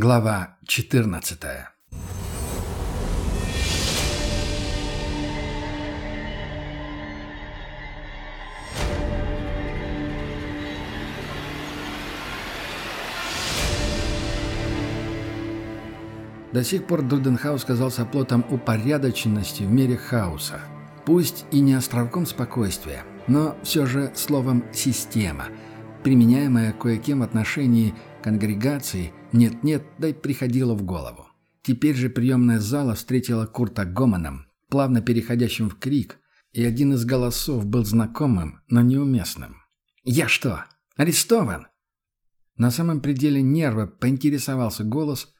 Глава 14 До сих пор Дуденхаус казался плотом упорядоченности в мире хаоса. Пусть и не островком спокойствия, но все же словом «система», применяемая кое-кем в отношении конгрегации «нет-нет, дай приходило в голову». Теперь же приемная зала встретила Курта гомоном, плавно переходящим в крик, и один из голосов был знакомым, но неуместным. «Я что, арестован?» На самом пределе нерва поинтересовался голос,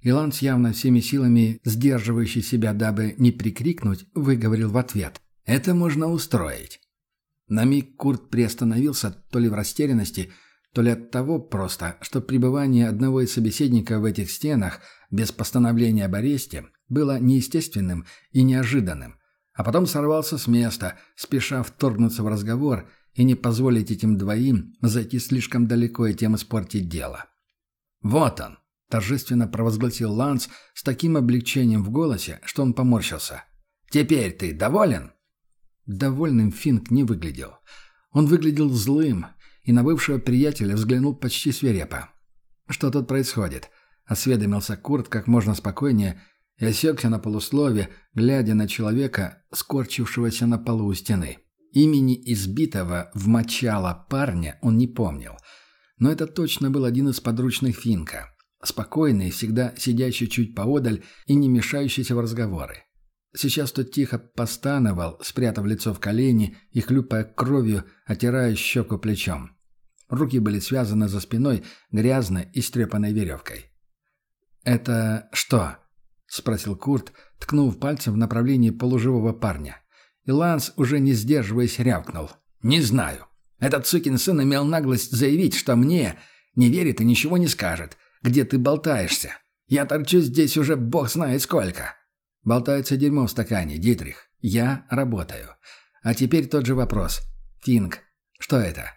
и Ланс, явно всеми силами сдерживающий себя, дабы не прикрикнуть, выговорил в ответ. «Это можно устроить». На миг Курт приостановился то ли в растерянности, то ли от того просто, что пребывание одного из собеседников в этих стенах без постановления об аресте было неестественным и неожиданным, а потом сорвался с места, спеша вторгнуться в разговор и не позволить этим двоим зайти слишком далеко и тем испортить дело. «Вот он!» – торжественно провозгласил Ланс с таким облегчением в голосе, что он поморщился. «Теперь ты доволен?» Довольным Финк не выглядел. Он выглядел злым, и на бывшего приятеля взглянул почти свирепо. «Что тут происходит?» — осведомился Курт как можно спокойнее и осекся на полуслове, глядя на человека, скорчившегося на полу у стены. Имени избитого в мочало парня он не помнил. Но это точно был один из подручных Финка. Спокойный, всегда сидящий чуть поодаль и не мешающийся в разговоры. Сейчас тот тихо постановал, спрятав лицо в колени и хлюпая кровью, отирая щеку плечом. Руки были связаны за спиной грязной и стрепанной веревкой. «Это что?» — спросил Курт, ткнув пальцем в направлении полуживого парня. И Ланс, уже не сдерживаясь, рявкнул. «Не знаю. Этот сукин сын имел наглость заявить, что мне не верит и ничего не скажет. Где ты болтаешься? Я торчу здесь уже бог знает сколько». «Болтается дерьмо в стакане, Дитрих. Я работаю. А теперь тот же вопрос. Финг, что это?»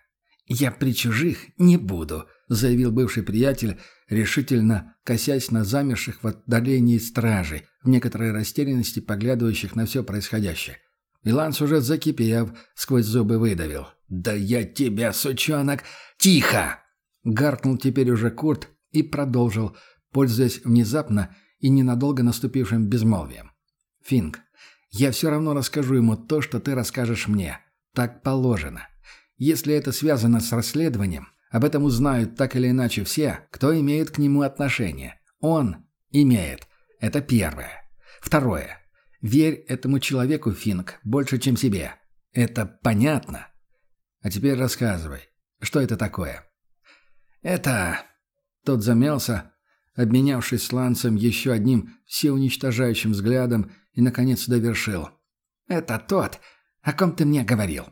«Я при чужих не буду», — заявил бывший приятель, решительно косясь на замерших в отдалении стражей, в некоторой растерянности поглядывающих на все происходящее. Иланс уже закипев, сквозь зубы выдавил. «Да я тебя, сучонок! Тихо!» Гаркнул теперь уже Курт и продолжил, пользуясь внезапно и ненадолго наступившим безмолвием. «Финг, я все равно расскажу ему то, что ты расскажешь мне. Так положено. Если это связано с расследованием, об этом узнают так или иначе все, кто имеет к нему отношение. Он имеет. Это первое. Второе. Верь этому человеку, Финк, больше, чем себе. Это понятно? А теперь рассказывай, что это такое? Это... Тот замялся, обменявшись с Лансом еще одним всеуничтожающим взглядом и, наконец, довершил. «Это тот, о ком ты мне говорил.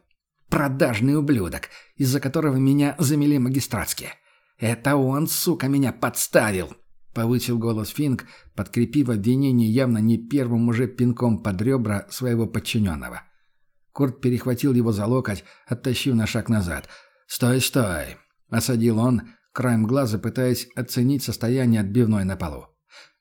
Продажный ублюдок, из-за которого меня замели магистратские. Это он, сука, меня подставил!» Повысил голос Финк, подкрепив обвинение явно не первым уже пинком под ребра своего подчиненного. Курт перехватил его за локоть, оттащив на шаг назад. «Стой, стой!» — осадил он, краем глаза пытаясь оценить состояние отбивной на полу.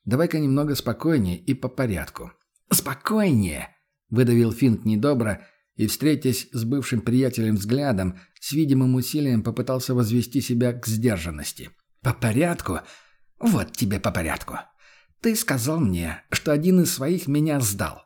«Давай-ка немного спокойнее и по порядку». «Спокойнее!» — выдавил Финк недобро и, встретясь с бывшим приятелем взглядом, с видимым усилием попытался возвести себя к сдержанности. «По порядку? Вот тебе по порядку. Ты сказал мне, что один из своих меня сдал.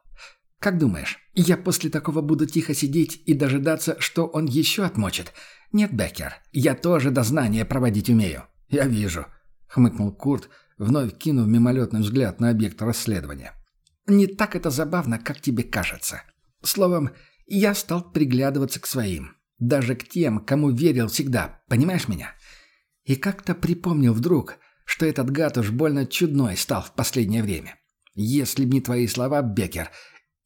Как думаешь, я после такого буду тихо сидеть и дожидаться, что он еще отмочит? Нет, Беккер, я тоже дознание проводить умею». «Я вижу», — хмыкнул Курт, вновь кинув мимолетный взгляд на объект расследования. «Не так это забавно, как тебе кажется. Словом, я стал приглядываться к своим. Даже к тем, кому верил всегда. Понимаешь меня? И как-то припомнил вдруг, что этот гад уж больно чудной стал в последнее время. Если б не твои слова, Бекер,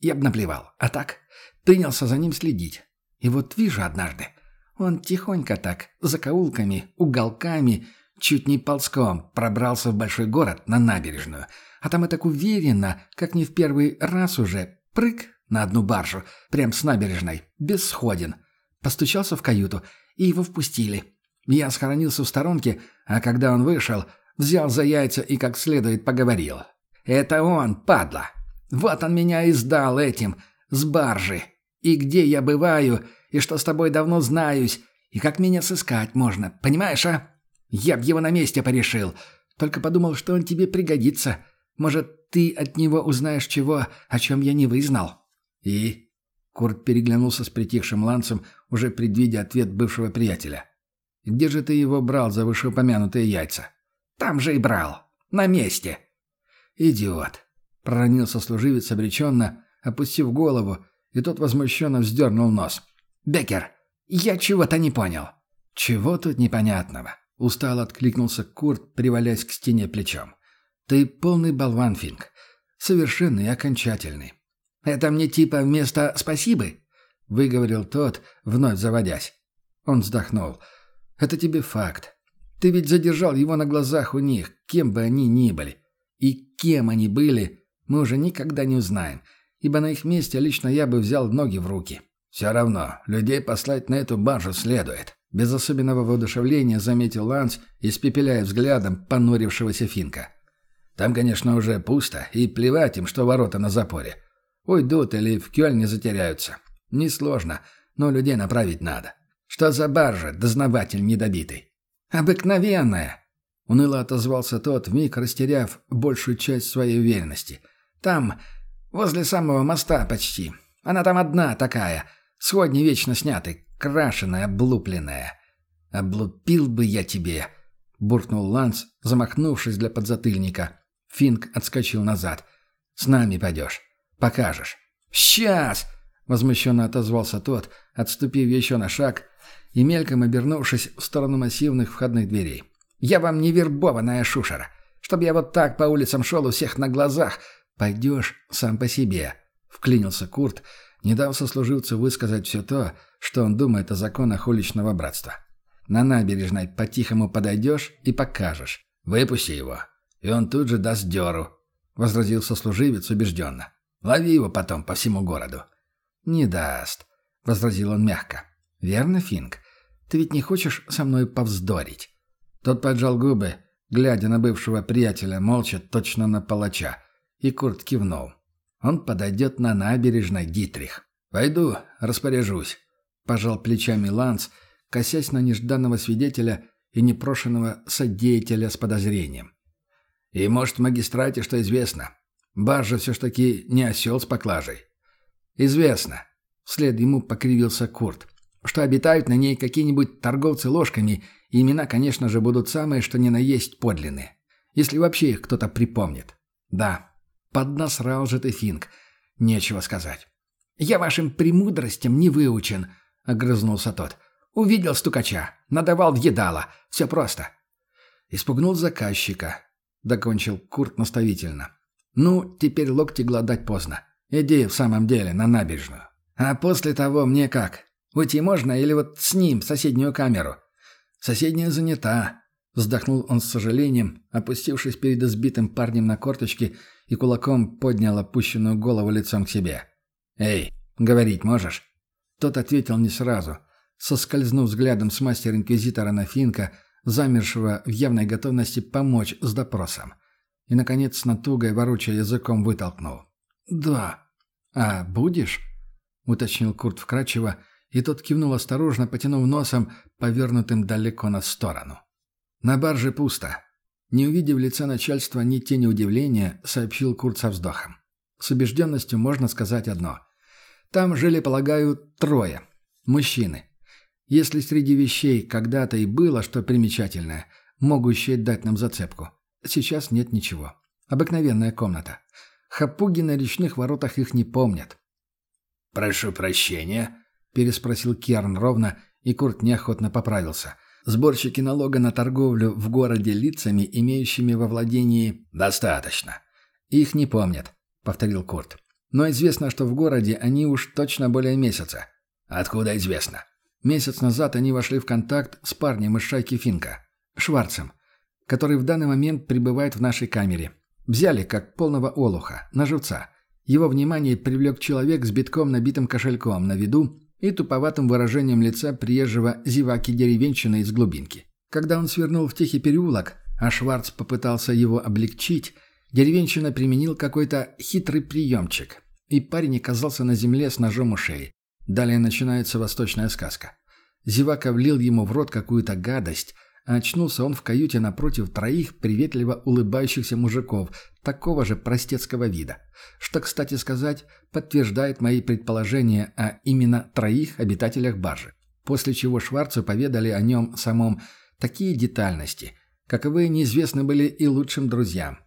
я б наплевал. А так, принялся за ним следить. И вот вижу однажды, он тихонько так, за каулками, уголками, чуть не ползком пробрался в большой город на набережную. А там и так уверенно, как не в первый раз уже, прыг на одну баржу, прям с набережной, бесходен. Постучался в каюту, и его впустили. Я схоронился в сторонке, а когда он вышел, Взял за яйца и как следует поговорил. Это он, падла. Вот он меня и сдал этим, с баржи. И где я бываю, и что с тобой давно знаюсь, и как меня сыскать можно, понимаешь, а? Я б его на месте порешил. Только подумал, что он тебе пригодится. Может, ты от него узнаешь чего, о чем я не вызнал». «И?» Курт переглянулся с притихшим ланцем, уже предвидя ответ бывшего приятеля. «Где же ты его брал за вышеупомянутые яйца?» «Там же и брал. На месте». «Идиот!» — проронил сослуживец обреченно, опустив голову, и тот возмущенно вздернул нос. «Беккер, я чего-то не понял». «Чего тут непонятного?» — устало откликнулся Курт, привалясь к стене плечом. «Ты полный болван, Финк. Совершенный и окончательный. Это мне типа вместо «спасибо»?» — выговорил тот, вновь заводясь. Он вздохнул. «Это тебе факт. Ты ведь задержал его на глазах у них, кем бы они ни были. И кем они были, мы уже никогда не узнаем, ибо на их месте лично я бы взял ноги в руки. Все равно, людей послать на эту баржу следует». Без особенного воодушевления заметил Ланс, испепеляя взглядом понурившегося Финка. «Там, конечно, уже пусто, и плевать им, что ворота на запоре. Уйдут или в Кёльне затеряются. Несложно, но людей направить надо. Что за баржа, дознаватель недобитый? Обыкновенная. Уныло отозвался тот, вмиг растеряв большую часть своей уверенности. Там, возле самого моста почти. Она там одна такая, сходни вечно снятый, крашеная, облупленная. «Облупил бы я тебе!» — буркнул Ланс, замахнувшись для подзатыльника. Финк отскочил назад. «С нами пойдешь. Покажешь». «Сейчас!» — возмущенно отозвался тот, отступив еще на шаг и мельком обернувшись в сторону массивных входных дверей. «Я вам не вербованная шушера. Чтоб я вот так по улицам шел у всех на глазах. Пойдешь сам по себе», — вклинился Курт, не дав сослуживцу высказать все то, что он думает о законах уличного братства. «На набережной по-тихому подойдешь и покажешь. Выпусти его, и он тут же даст дёру», — возразил сослуживец убежденно. Лови его потом по всему городу». «Не даст», — возразил он мягко. «Верно, Финк? Ты ведь не хочешь со мной повздорить?» Тот поджал губы, глядя на бывшего приятеля, молча, точно на палача, и Курт кивнул. «Он подойдет на набережной, Дитрих». «Пойду, распоряжусь», — пожал плечами Ланс, косясь на нежданного свидетеля и непрошенного содеятеля с подозрением. «И, может, магистрате что известно. Баржа все ж таки не осел с поклажей. Известно, вслед ему покривился Курт, что обитают на ней какие-нибудь торговцы ложками, и имена, конечно же, будут самые, что ни на есть подлинные. Если вообще их кто-то припомнит. Да, поднасрал же ты, Финк. Нечего сказать. «Я вашим премудростям не выучен», — огрызнулся тот. «Увидел стукача, надавал в едало. Все просто». Испугнул заказчика, — докончил Курт наставительно. Ну, теперь локти гладать поздно. Иди в самом деле на набережную. А после того мне как? Уйти можно или вот с ним в соседнюю камеру? Соседняя занята. Вздохнул он с сожалением, опустившись перед избитым парнем на корточки и кулаком поднял опущенную голову лицом к себе. «Эй, говорить можешь?» Тот ответил не сразу, соскользнув взглядом с мастера-инквизитора на Финка, замершего в явной готовности помочь с допросом и, наконец, с натугой, ворочая языком, вытолкнул. «Да». «А будешь?» — уточнил Курт вкрадчиво, и тот кивнул осторожно, потянув носом, повернутым далеко на сторону. «На барже пусто». Не увидев лица начальства ни тени удивления, сообщил Курт со вздохом. С убежденностью можно сказать одно. Там жили, полагаю, трое. Мужчины. Если среди вещей когда-то и было что примечательное, могущее дать нам зацепку, Сейчас нет ничего. Обыкновенная комната. Хапуги на речных воротах их не помнят. «Прошу прощения», — переспросил Керн ровно, и Курт неохотно поправился. «Сборщики налога на торговлю в городе лицами, имеющими во владении...» «Достаточно». «Их не помнят», — повторил Курт. «Но известно, что в городе они уж точно более месяца». «Откуда известно?» Месяц назад они вошли в контакт с парнем из шайки Финка. Шварцем который в данный момент пребывает в нашей камере. Взяли как полного олуха, на живца. Его внимание привлек человек с битком набитым кошельком на виду и туповатым выражением лица приезжего зеваки-деревенщины из глубинки. Когда он свернул в тихий переулок, а Шварц попытался его облегчить, деревенщина применил какой-то хитрый приемчик, и парень оказался на земле с ножом у шеи. Далее начинается восточная сказка. Зевака влил ему в рот какую-то гадость, а очнулся он в каюте напротив троих приветливо улыбающихся мужиков, такого же простецкого вида. Что, кстати сказать, подтверждает мои предположения о именно троих обитателях баржи. После чего Шварцу поведали о нем самом такие детальности, каковые неизвестны были и лучшим друзьям.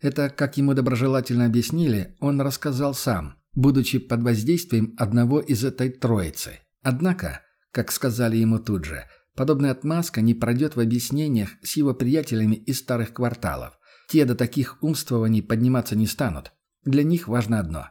Это, как ему доброжелательно объяснили, он рассказал сам, будучи под воздействием одного из этой троицы. Однако, как сказали ему тут же, подобная отмазка не пройдет в объяснениях с его приятелями из старых кварталов. Те до таких умствований подниматься не станут. Для них важно одно.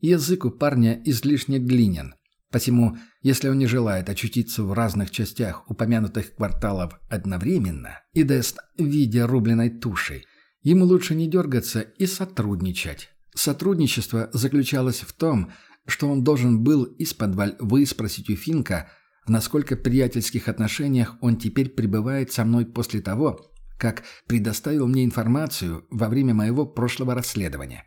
Язык у парня излишне длинен. Посему, если он не желает очутиться в разных частях упомянутых кварталов одновременно и даст в виде рубленой туши, ему лучше не дергаться и сотрудничать. Сотрудничество заключалось в том, что он должен был из-под выспросить у Финка, в насколько приятельских отношениях он теперь пребывает со мной после того, как предоставил мне информацию во время моего прошлого расследования.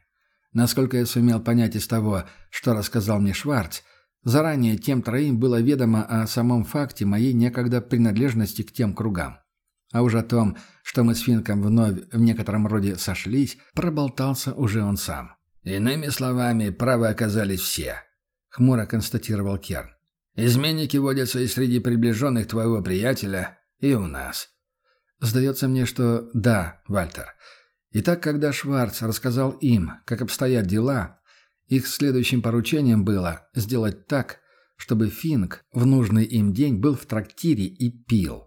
Насколько я сумел понять из того, что рассказал мне Шварц, заранее тем троим было ведомо о самом факте моей некогда принадлежности к тем кругам. А уж о том, что мы с Финком вновь в некотором роде сошлись, проболтался уже он сам. «Иными словами, правы оказались все», — хмуро констатировал Керн. «Изменники водятся и среди приближенных твоего приятеля, и у нас». «Сдается мне, что да, Вальтер. Итак, когда Шварц рассказал им, как обстоят дела, их следующим поручением было сделать так, чтобы Финк в нужный им день был в трактире и пил.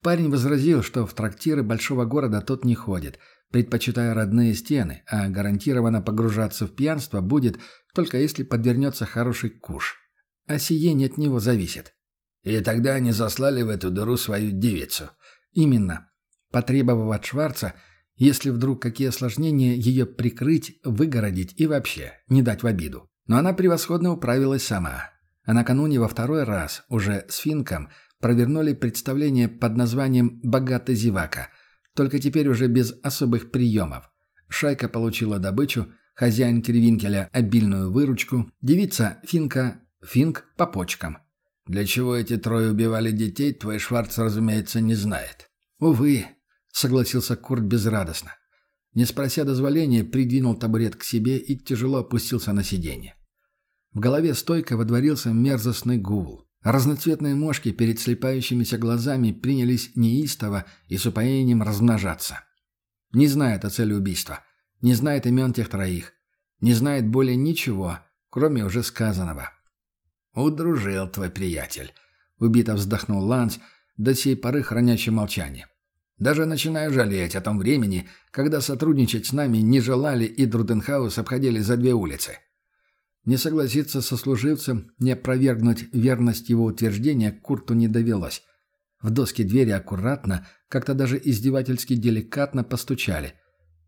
Парень возразил, что в трактиры большого города тот не ходит — предпочитая родные стены, а гарантированно погружаться в пьянство будет только если подвернется хороший куш. А сие не от него зависит. И тогда они заслали в эту дыру свою девицу. Именно. Потребовав от Шварца, если вдруг какие осложнения, ее прикрыть, выгородить и вообще не дать в обиду. Но она превосходно управилась сама. А накануне во второй раз, уже с Финком, провернули представление под названием «Богатый зевака», только теперь уже без особых приемов. Шайка получила добычу, хозяин Кривинкеля – обильную выручку, девица – финка, финк – по почкам. Для чего эти трое убивали детей, твой Шварц, разумеется, не знает. «Увы», — согласился Курт безрадостно. Не спрося дозволения, придвинул табурет к себе и тяжело опустился на сиденье. В голове стойко водворился мерзостный гул. Разноцветные мошки перед слепающимися глазами принялись неистово и с упоением размножаться. Не знает о цели убийства, не знает имен тех троих, не знает более ничего, кроме уже сказанного. «Удружил твой приятель», — убито вздохнул Ланс, до сей поры хранящий молчание. «Даже начинаю жалеть о том времени, когда сотрудничать с нами не желали и Друденхаус обходили за две улицы». Не согласиться со служивцем, не опровергнуть верность его утверждения Курту не довелось. В доски двери аккуратно, как-то даже издевательски деликатно постучали.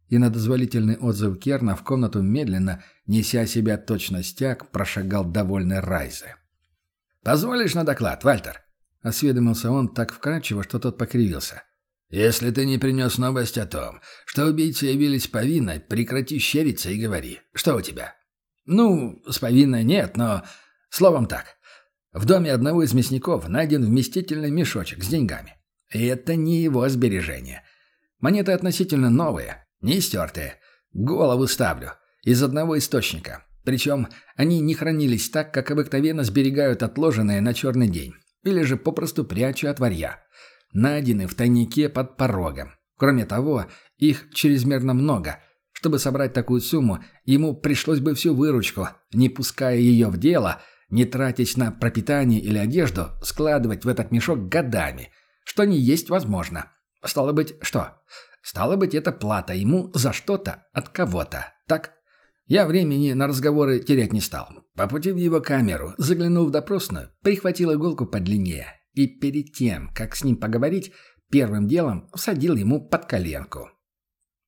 И на дозволительный отзыв Керна в комнату медленно, неся себя точно стяг, прошагал довольный Райзе. «Позволишь на доклад, Вальтер?» — осведомился он так вкрадчиво, что тот покривился. «Если ты не принес новость о том, что убийцы явились повинной, прекрати щериться и говори. Что у тебя?» Ну, с повинной нет, но... Словом так. В доме одного из мясников найден вместительный мешочек с деньгами. И это не его сбережения. Монеты относительно новые, не стертые. Голову ставлю. Из одного источника. Причем они не хранились так, как обыкновенно сберегают отложенные на черный день. Или же попросту прячу от варья. Найдены в тайнике под порогом. Кроме того, их чрезмерно много – чтобы собрать такую сумму, ему пришлось бы всю выручку, не пуская ее в дело, не тратить на пропитание или одежду, складывать в этот мешок годами, что не есть возможно. Стало быть, что? Стало быть, это плата ему за что-то от кого-то. Так? Я времени на разговоры терять не стал. По пути в его камеру, заглянув в допросную, прихватил иголку подлиннее. И перед тем, как с ним поговорить, первым делом всадил ему под коленку.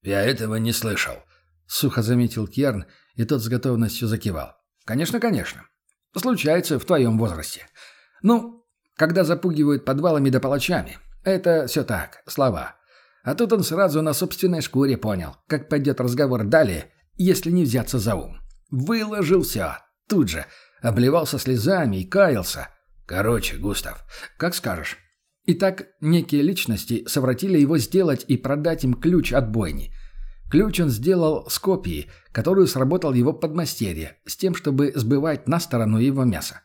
«Я этого не слышал», — сухо заметил Керн, и тот с готовностью закивал. «Конечно, конечно. Случается в твоем возрасте. Ну, когда запугивают подвалами да палачами, это все так, слова. А тут он сразу на собственной шкуре понял, как пойдет разговор далее, если не взяться за ум. Выложил все. Тут же. Обливался слезами и каялся. Короче, Густав, как скажешь. Итак, некие личности совратили его сделать и продать им ключ от бойни. Ключ он сделал с копией, которую сработал его подмастерье, с тем, чтобы сбывать на сторону его мяса.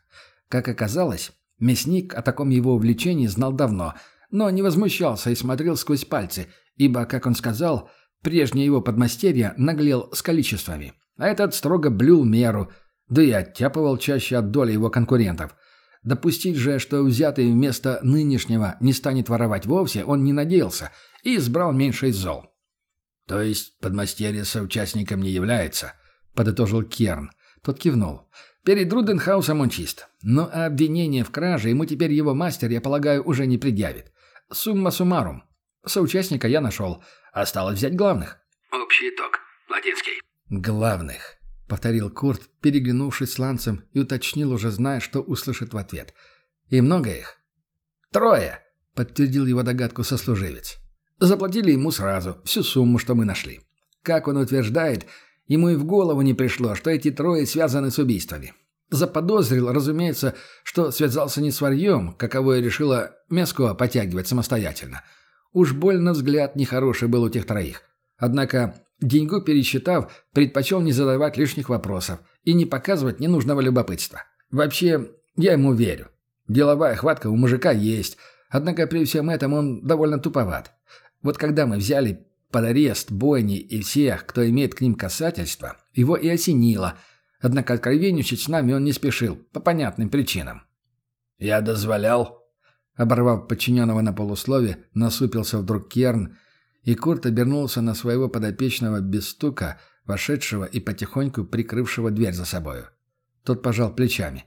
Как оказалось, мясник о таком его увлечении знал давно, но не возмущался и смотрел сквозь пальцы, ибо, как он сказал, прежний его подмастерье наглел с количествами, а этот строго блюл меру, да и оттяпывал чаще от доли его конкурентов. Допустить же, что взятый вместо нынешнего не станет воровать вовсе, он не надеялся и избрал меньше зол. «То есть подмастерье соучастником не является?» — подытожил Керн. Тот кивнул. «Перед Руденхаусом он чист. Но обвинение в краже ему теперь его мастер, я полагаю, уже не предъявит. Сумма суммарум. Соучастника я нашел. Осталось взять главных». «Общий итог. Ладинский». «Главных», — повторил Курт, переглянувшись с Ланцем и уточнил, уже зная, что услышит в ответ. «И много их?» «Трое», — подтвердил его догадку сослуживец. Заплатили ему сразу, всю сумму, что мы нашли. Как он утверждает, ему и в голову не пришло, что эти трое связаны с убийствами. Заподозрил, разумеется, что связался не с варьем, каковое решила Меско потягивать самостоятельно. Уж больно взгляд нехороший был у тех троих. Однако, деньгу пересчитав, предпочел не задавать лишних вопросов и не показывать ненужного любопытства. Вообще, я ему верю. Деловая хватка у мужика есть, однако при всем этом он довольно туповат. Вот когда мы взяли под арест бойни и всех, кто имеет к ним касательство, его и осенило. Однако откровенничать с нами он не спешил, по понятным причинам. «Я дозволял?» Оборвав подчиненного на полуслове, насупился вдруг Керн, и Курт обернулся на своего подопечного без стука, вошедшего и потихоньку прикрывшего дверь за собою. Тот пожал плечами.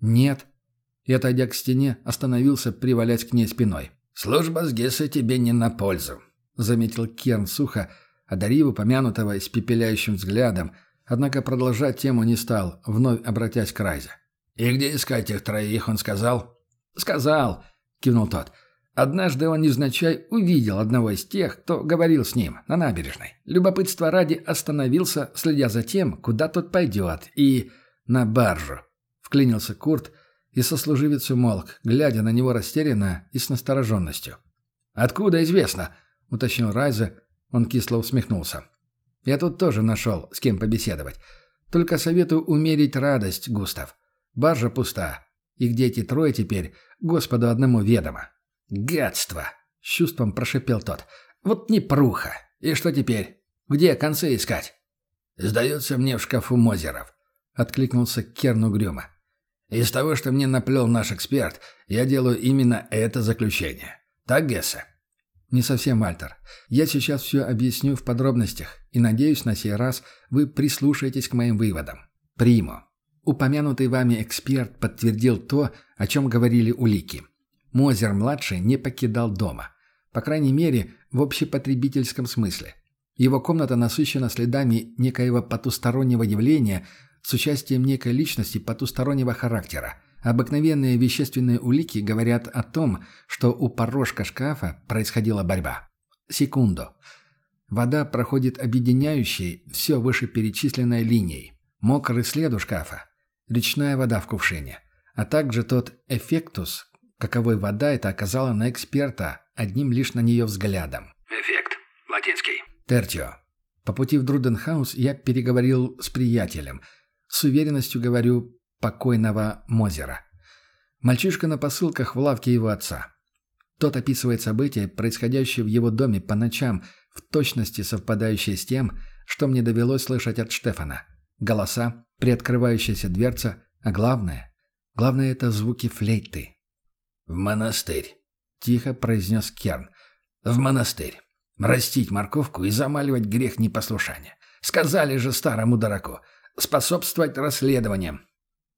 «Нет». И, отойдя к стене, остановился привалясь к ней спиной. «Служба с Гесса тебе не на пользу», — заметил Керн сухо, одарив упомянутого испепеляющим взглядом, однако продолжать тему не стал, вновь обратясь к Райзе. «И где искать их троих, он сказал?» «Сказал», — кивнул тот. «Однажды он невзначай увидел одного из тех, кто говорил с ним на набережной. Любопытство ради остановился, следя за тем, куда тот пойдет, и... на баржу», — вклинился Курт, — и сослуживец умолк, глядя на него растерянно и с настороженностью. «Откуда известно?» — уточнил Райза. Он кисло усмехнулся. «Я тут тоже нашел, с кем побеседовать. Только советую умерить радость, Густав. Баржа пуста. И где эти трое теперь, Господу одному ведомо». «Гадство!» — с чувством прошипел тот. «Вот непруха! И что теперь? Где концы искать?» «Сдается мне в шкафу Мозеров», — откликнулся Керн угрюмо. Из того, что мне наплел наш эксперт, я делаю именно это заключение. Так, Гессе?» «Не совсем, Вальтер. Я сейчас все объясню в подробностях, и, надеюсь, на сей раз вы прислушаетесь к моим выводам. Примо. Упомянутый вами эксперт подтвердил то, о чем говорили улики. Мозер-младший не покидал дома. По крайней мере, в общепотребительском смысле. Его комната насыщена следами некоего потустороннего явления – с участием некой личности потустороннего характера. Обыкновенные вещественные улики говорят о том, что у порожка шкафа происходила борьба. Секунду. Вода проходит объединяющей все вышеперечисленной линией. Мокрый след у шкафа. Речная вода в кувшине. А также тот эффектус, каковой вода это оказала на эксперта одним лишь на нее взглядом. Эффект. Латинский. Тертио. По пути в Друденхаус я переговорил с приятелем – с уверенностью говорю покойного Мозера. Мальчишка на посылках в лавке его отца. Тот описывает события, происходящие в его доме по ночам, в точности совпадающие с тем, что мне довелось слышать от Штефана. Голоса, приоткрывающаяся дверца, а главное... Главное — это звуки флейты. «В монастырь», — тихо произнес Керн. «В монастырь. Растить морковку и замаливать грех непослушания. Сказали же старому дураку способствовать расследованиям.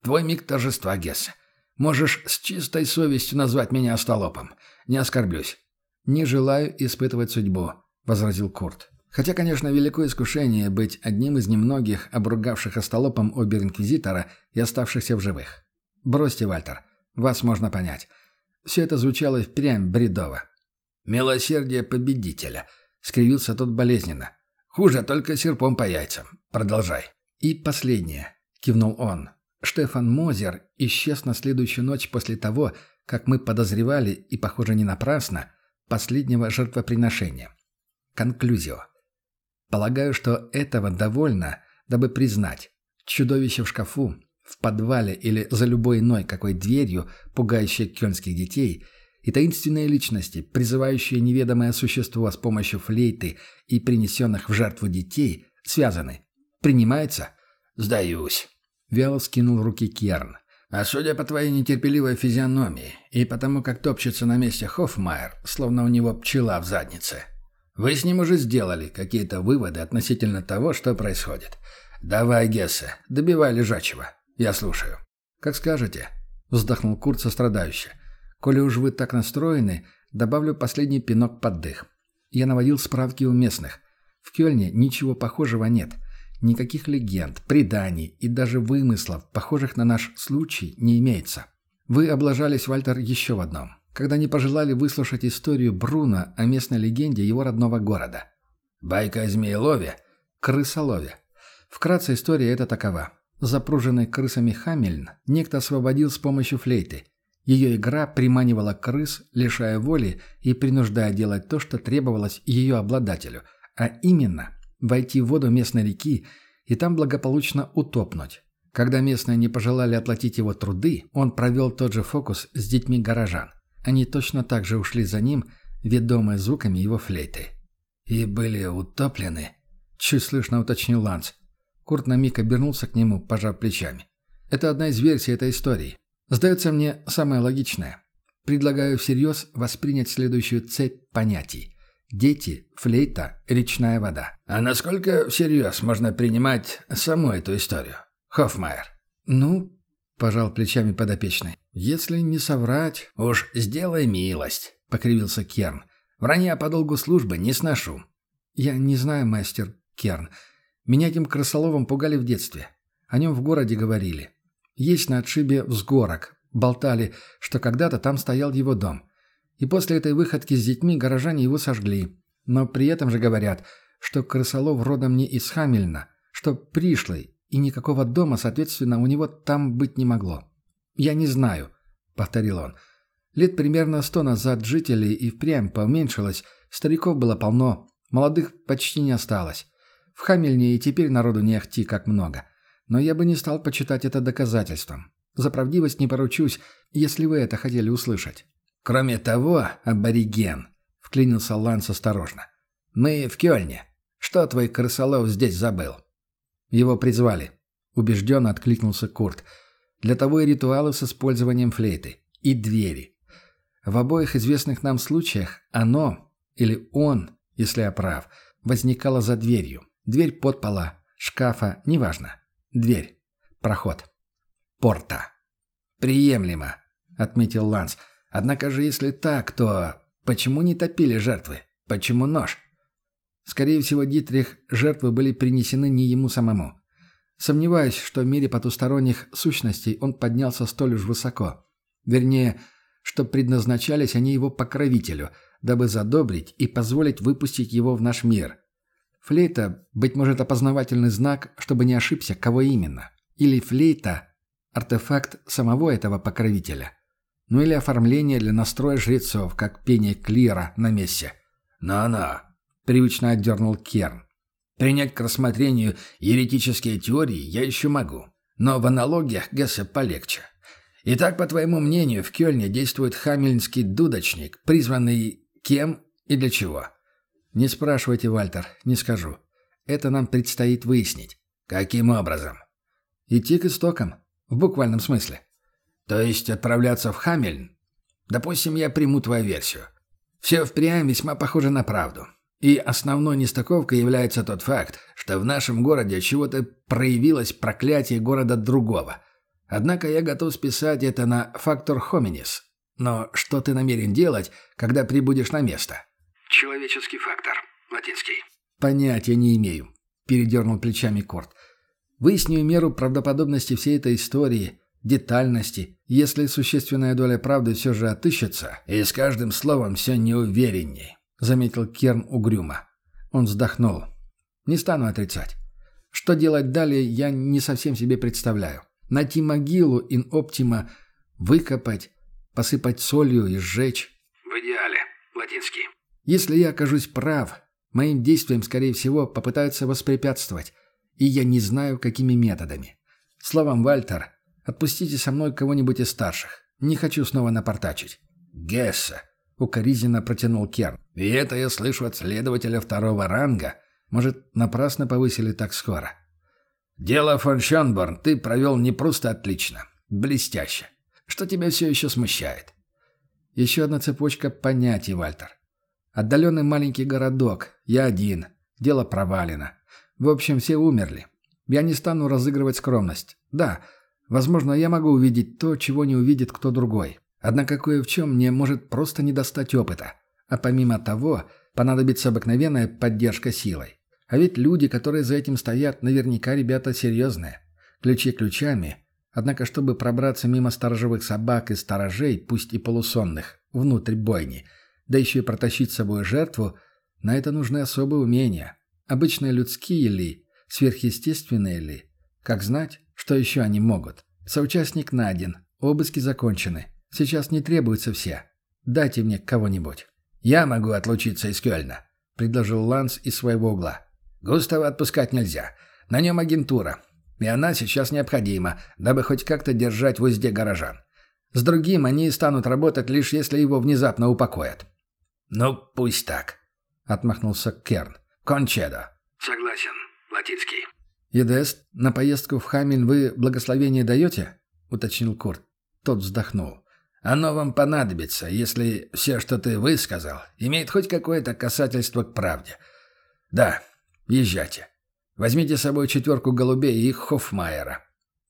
Твой миг торжества, Гесс. Можешь с чистой совестью назвать меня остолопом. Не оскорблюсь». «Не желаю испытывать судьбу», — возразил Курт. «Хотя, конечно, великое искушение быть одним из немногих, обругавших остолопом обер-инквизитора и оставшихся в живых. Бросьте, Вальтер, вас можно понять. Все это звучало впрямь бредово. «Милосердие победителя», — скривился тот болезненно. «Хуже только серпом по яйцам. Продолжай». «И последнее», — кивнул он. Штефан Мозер исчез на следующую ночь после того, как мы подозревали, и, похоже, не напрасно, последнего жертвоприношения. Конклюзио. Полагаю, что этого довольно, дабы признать, чудовище в шкафу, в подвале или за любой иной какой дверью, пугающее кёльнских детей, и таинственные личности, призывающие неведомое существо с помощью флейты и принесенных в жертву детей, связаны. Принимается? Сдаюсь. Вяло скинул руки Керн. А судя по твоей нетерпеливой физиономии и потому, как топчется на месте Хоффмайер, словно у него пчела в заднице, вы с ним уже сделали какие-то выводы относительно того, что происходит. Давай, Гессе, добивай лежачего. Я слушаю. Как скажете, вздохнул Курт сострадающе. Коли уж вы так настроены, добавлю последний пинок под дых. Я наводил справки у местных. В Кёльне ничего похожего нет. Никаких легенд, преданий и даже вымыслов, похожих на наш случай, не имеется. Вы облажались, Вальтер, еще в одном. Когда не пожелали выслушать историю Бруно о местной легенде его родного города. Байка о Змеелове? Крысолове. Вкратце история эта такова. Запруженный крысами Хамельн некто освободил с помощью флейты. Ее игра приманивала крыс, лишая воли и принуждая делать то, что требовалось ее обладателю, а именно войти в воду местной реки и там благополучно утопнуть. Когда местные не пожелали оплатить его труды, он провел тот же фокус с детьми горожан. Они точно так же ушли за ним, ведомые звуками его флейты. «И были утоплены?» — чуть слышно уточнил Ланс. Курт на миг обернулся к нему, пожав плечами. «Это одна из версий этой истории. Сдается мне самое логичное. Предлагаю всерьез воспринять следующую цепь понятий. Дети, флейта, речная вода. А насколько всерьез можно принимать саму эту историю? Хоффмайер. Ну, пожал плечами подопечный. Если не соврать... Уж сделай милость, покривился Керн. Вранья по долгу службы не сношу. Я не знаю, мастер Керн. Меня этим крысоловом пугали в детстве. О нем в городе говорили. Есть на отшибе взгорок. Болтали, что когда-то там стоял его дом. И после этой выходки с детьми горожане его сожгли. Но при этом же говорят, что крысолов родом не из Хамельна, что пришлый, и никакого дома, соответственно, у него там быть не могло. «Я не знаю», — повторил он. «Лет примерно сто назад жителей и впрямь поуменьшилось, стариков было полно, молодых почти не осталось. В Хамельне и теперь народу не ахти как много. Но я бы не стал почитать это доказательством. За правдивость не поручусь, если вы это хотели услышать». «Кроме того, абориген», — вклинился Ланс осторожно. «Мы в Кёльне. Что твой крысолов здесь забыл?» «Его призвали», — убежденно откликнулся Курт. «Для того и ритуалы с использованием флейты. И двери. В обоих известных нам случаях оно, или он, если я прав, возникало за дверью. Дверь под пола, шкафа, неважно. Дверь. Проход. Порта. «Приемлемо», — отметил Ланс. Однако же, если так, то почему не топили жертвы? Почему нож? Скорее всего, Дитрих жертвы были принесены не ему самому. Сомневаюсь, что в мире потусторонних сущностей он поднялся столь уж высоко. Вернее, что предназначались они его покровителю, дабы задобрить и позволить выпустить его в наш мир. Флейта, быть может, опознавательный знак, чтобы не ошибся, кого именно. Или флейта – артефакт самого этого покровителя – ну или оформление для настроя жрецов, как пение клира на мессе. «На-на», — привычно отдернул Керн. «Принять к рассмотрению еретические теории я еще могу. Но в аналогиях Гессе полегче. Итак, по твоему мнению, в Кёльне действует хамельнский дудочник, призванный кем и для чего?» «Не спрашивайте, Вальтер, не скажу. Это нам предстоит выяснить». «Каким образом?» «Идти к истокам. В буквальном смысле». То есть отправляться в Хамельн? Допустим, я приму твою версию. Все впрямь весьма похоже на правду. И основной нестыковкой является тот факт, что в нашем городе чего-то проявилось проклятие города другого. Однако я готов списать это на фактор хоминис. Но что ты намерен делать, когда прибудешь на место? Человеческий фактор. Латинский. Понятия не имею. Передернул плечами Корт. Выясню меру правдоподобности всей этой истории – детальности, если существенная доля правды все же отыщется, и с каждым словом все неуверенней», — заметил Керн угрюмо. Он вздохнул. «Не стану отрицать. Что делать далее, я не совсем себе представляю. Найти могилу ин оптима, выкопать, посыпать солью и сжечь. В идеале. Латинский. Если я окажусь прав, моим действиям, скорее всего, попытаются воспрепятствовать, и я не знаю, какими методами. Словом, Вальтер, отпустите со мной кого-нибудь из старших. Не хочу снова напортачить. Гесса, — укоризненно протянул Керн. «И это я слышу от следователя второго ранга. Может, напрасно повысили так скоро?» «Дело фон Шонборн ты провел не просто отлично. Блестяще. Что тебя все еще смущает?» «Еще одна цепочка понятий, Вальтер. Отдаленный маленький городок. Я один. Дело провалено. В общем, все умерли. Я не стану разыгрывать скромность. Да, возможно, я могу увидеть то, чего не увидит кто другой. Однако кое в чем мне может просто не достать опыта. А помимо того, понадобится обыкновенная поддержка силой. А ведь люди, которые за этим стоят, наверняка ребята серьезные. Ключи ключами. Однако, чтобы пробраться мимо сторожевых собак и сторожей, пусть и полусонных, внутрь бойни, да еще и протащить с собой жертву, на это нужны особые умения. Обычные людские ли, сверхъестественные ли? Как знать, что еще они могут? Соучастник найден, обыски закончены. Сейчас не требуются все. Дайте мне кого-нибудь». «Я могу отлучиться из Кёльна», — предложил Ланс из своего угла. «Густава отпускать нельзя. На нем агентура. И она сейчас необходима, дабы хоть как-то держать в узде горожан. С другим они станут работать лишь если его внезапно упокоят». «Ну, пусть так», — отмахнулся Керн. «Кончедо». «Согласен. Латинский». «Едест, на поездку в Хамель вы благословение даете?» — уточнил Курт. Тот вздохнул. Оно вам понадобится, если все, что ты высказал, имеет хоть какое-то касательство к правде. Да, езжайте. Возьмите с собой четверку голубей и Хоффмайера.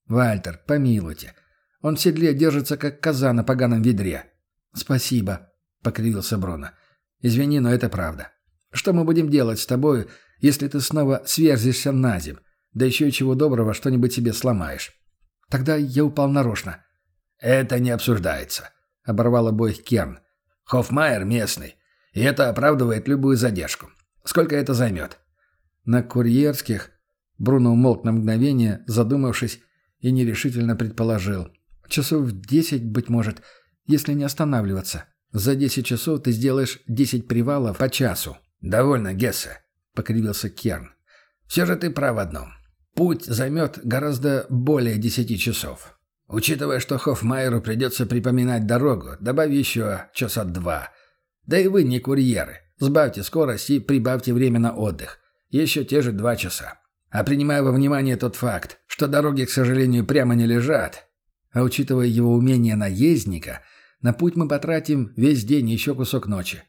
Вальтер, помилуйте. Он в седле держится, как коза на поганом ведре. Спасибо, — покривился Брона. Извини, но это правда. Что мы будем делать с тобой, если ты снова сверзишься на земь, да еще и чего доброго что-нибудь себе сломаешь? Тогда я упал нарочно. «Это не обсуждается», — оборвал обоих Керн. «Хоффмайер местный, и это оправдывает любую задержку. Сколько это займет?» «На курьерских...» Бруно умолк на мгновение, задумавшись, и нерешительно предположил. «Часов десять, быть может, если не останавливаться. За десять часов ты сделаешь десять привалов по часу». «Довольно, Гессе», — покривился Керн. «Все же ты прав в одном. Путь займет гораздо более десяти часов. Учитывая, что Хоффмайеру придется припоминать дорогу, добавь еще часа два. Да и вы не курьеры. Сбавьте скорость и прибавьте время на отдых. Еще те же два часа. А принимая во внимание тот факт, что дороги, к сожалению, прямо не лежат, а учитывая его умение наездника, на путь мы потратим весь день и еще кусок ночи.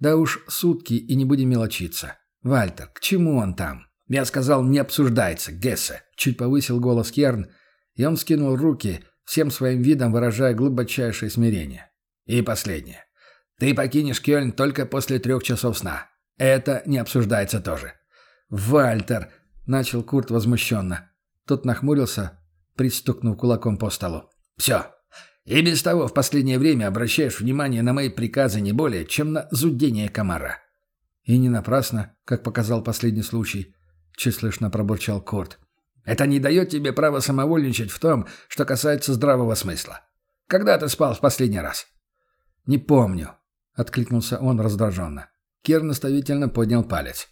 Да уж сутки и не будем мелочиться. Вальтер, к чему он там? Я сказал, не обсуждается, Гессе. Чуть повысил голос Керн, и он скинул руки, всем своим видом выражая глубочайшее смирение. И последнее. Ты покинешь Кёльн только после трех часов сна. Это не обсуждается тоже. «Вальтер!» — начал Курт возмущенно. Тот нахмурился, пристукнув кулаком по столу. «Все. И без того в последнее время обращаешь внимание на мои приказы не более, чем на зудение комара». «И не напрасно, как показал последний случай», — чуть слышно пробурчал Курт. Это не дает тебе права самовольничать в том, что касается здравого смысла. Когда ты спал в последний раз?» «Не помню», — откликнулся он раздраженно. Кир наставительно поднял палец.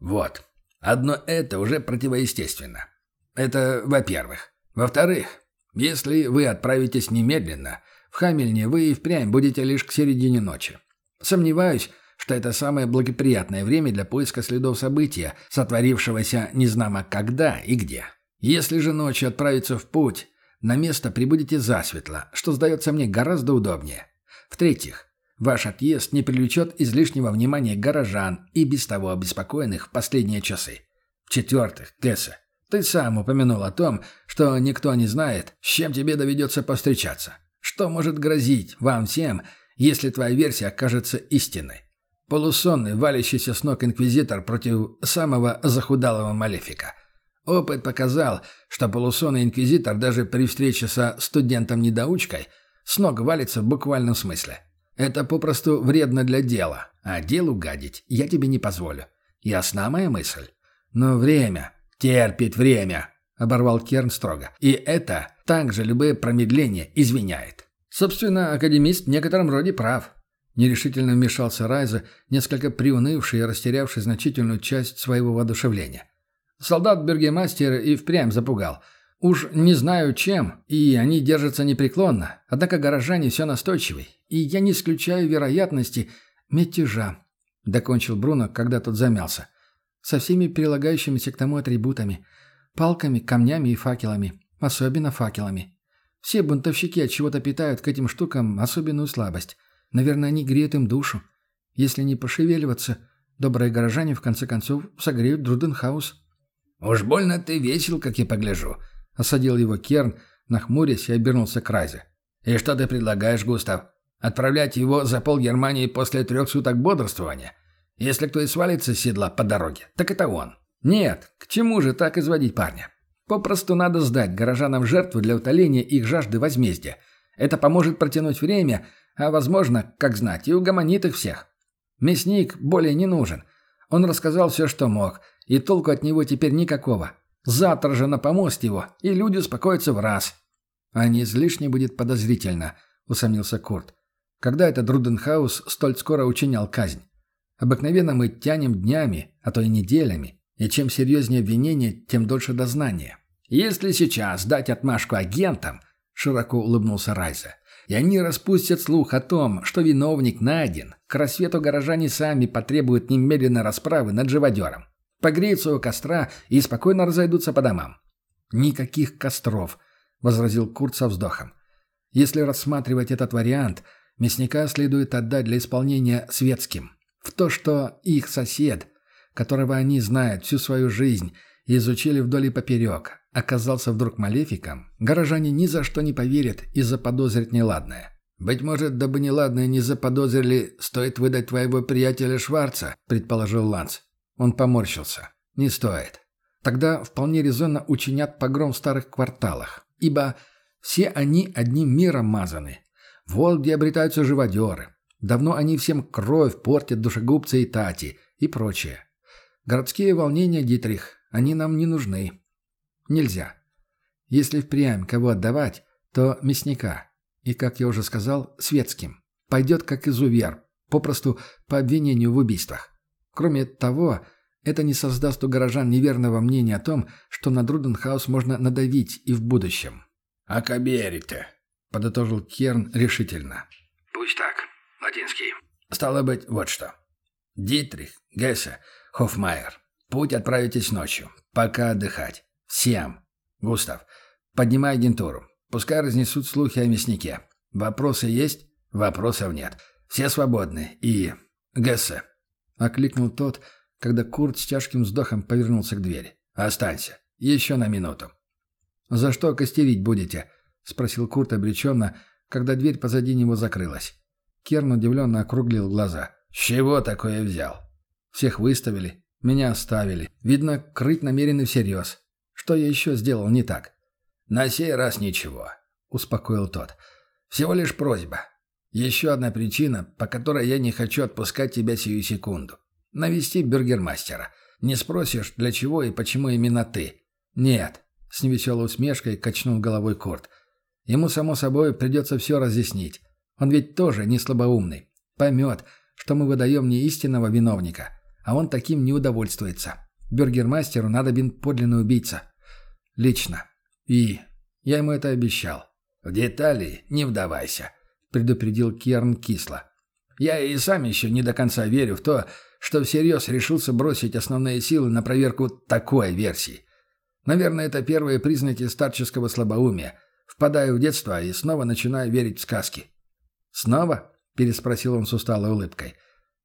«Вот. Одно это уже противоестественно. Это во-первых. Во-вторых, если вы отправитесь немедленно, в Хамельне вы и впрямь будете лишь к середине ночи. Сомневаюсь, что это самое благоприятное время для поиска следов события, сотворившегося незнамо когда и где. Если же ночью отправиться в путь, на место прибудете засветло, что сдается мне гораздо удобнее. В-третьих, ваш отъезд не привлечет излишнего внимания горожан и без того обеспокоенных в последние часы. В-четвертых, Тесса, ты сам упомянул о том, что никто не знает, с чем тебе доведется повстречаться. Что может грозить вам всем, если твоя версия окажется истинной? Полусонный, валящийся с ног инквизитор против самого захудалого малефика. Опыт показал, что полусонный инквизитор даже при встрече со студентом-недоучкой с ног валится в буквальном смысле. Это попросту вредно для дела, а делу гадить я тебе не позволю. Ясна моя мысль? Но время, терпит время, оборвал Керн строго. И это также любые промедления извиняет. Собственно, академист в некотором роде прав. Нерешительно вмешался Райза, несколько приунывший и растерявший значительную часть своего воодушевления. Солдат Бергемастер и впрямь запугал. Уж не знаю чем, и они держатся непреклонно, однако горожане все настойчивый, и я не исключаю вероятности мятежа», — докончил Бруно, когда тот замялся. «Со всеми прилагающимися к тому атрибутами. Палками, камнями и факелами. Особенно факелами. Все бунтовщики от чего-то питают к этим штукам особенную слабость. Наверное, они греют им душу. Если не пошевеливаться, добрые горожане в конце концов согреют Друденхаус». «Уж больно ты весел, как я погляжу», — осадил его Керн, нахмурясь и обернулся к Райзе. «И что ты предлагаешь, Густав? Отправлять его за пол Германии после трех суток бодрствования? Если кто и свалится с седла по дороге, так это он. Нет, к чему же так изводить парня? Попросту надо сдать горожанам жертву для утоления их жажды возмездия. Это поможет протянуть время, а, возможно, как знать, и угомонит их всех. Мясник более не нужен. Он рассказал все, что мог, и толку от него теперь никакого. Завтра же на помост его, и люди успокоятся в раз. А не излишне будет подозрительно, усомнился Курт. Когда этот Друденхаус столь скоро учинял казнь? Обыкновенно мы тянем днями, а то и неделями, и чем серьезнее обвинение, тем дольше дознание. Если сейчас дать отмашку агентам, широко улыбнулся Райза, и они распустят слух о том, что виновник найден, к рассвету горожане сами потребуют немедленной расправы над живодером погреются у костра и спокойно разойдутся по домам. «Никаких костров», — возразил Курт со вздохом. «Если рассматривать этот вариант, мясника следует отдать для исполнения светским. В то, что их сосед, которого они знают всю свою жизнь и изучили вдоль и поперек, оказался вдруг малефиком, горожане ни за что не поверят и заподозрят неладное. «Быть может, дабы неладное не заподозрили, стоит выдать твоего приятеля Шварца», — предположил Ланс. Он поморщился. «Не стоит. Тогда вполне резонно учинят погром в старых кварталах, ибо все они одним миром мазаны. Вот где обретаются живодеры. Давно они всем кровь портят душегубцы и тати и прочее. Городские волнения, Дитрих, они нам не нужны. Нельзя. Если впрямь кого отдавать, то мясника. И, как я уже сказал, светским. Пойдет как изувер, попросту по обвинению в убийствах. Кроме того, это не создаст у горожан неверного мнения о том, что на Друденхаус можно надавить и в будущем. «А каберите», — подытожил Керн решительно. «Пусть так. Латинский». «Стало быть, вот что. Дитрих, Гессе, Хоффмайер, путь отправитесь ночью. Пока отдыхать. Всем. Густав, поднимай агентуру. Пускай разнесут слухи о мяснике. Вопросы есть? Вопросов нет. Все свободны. И... Гессе, — окликнул тот, когда Курт с тяжким вздохом повернулся к двери. «Останься. Еще на минуту». «За что костерить будете?» — спросил Курт обреченно, когда дверь позади него закрылась. Керн удивленно округлил глаза. «С чего такое взял?» «Всех выставили. Меня оставили. Видно, крыть намерены всерьез. Что я еще сделал не так?» «На сей раз ничего», — успокоил тот. «Всего лишь просьба. Еще одна причина, по которой я не хочу отпускать тебя сию секунду. Навести бюргермастера. Не спросишь, для чего и почему именно ты. Нет. С невеселой усмешкой качнул головой Корт. Ему, само собой, придется все разъяснить. Он ведь тоже не слабоумный. Поймет, что мы выдаем не истинного виновника, а он таким не удовольствуется. Бюргермастеру надобен подлинный убийца. Лично. И я ему это обещал. В детали не вдавайся предупредил Керн кисло. «Я и сам еще не до конца верю в то, что всерьез решился бросить основные силы на проверку такой версии. Наверное, это первые признаки старческого слабоумия. Впадаю в детство и снова начинаю верить в сказки». «Снова?» – переспросил он с усталой улыбкой.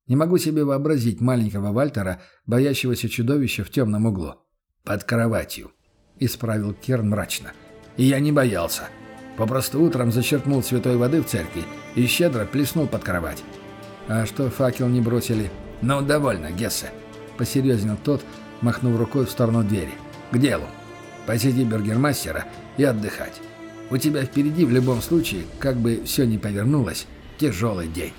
«Не могу себе вообразить маленького Вальтера, боящегося чудовища в темном углу». «Под кроватью», – исправил Керн мрачно. «И я не боялся». Попросту утром зачерпнул святой воды в церкви и щедро плеснул под кровать. «А что, факел не бросили?» «Ну, довольно, Гессе», — посерьезнел тот, махнув рукой в сторону двери. К делу. Посети бюргермастера и отдыхать. У тебя впереди в любом случае, как бы все ни повернулось, тяжелый день.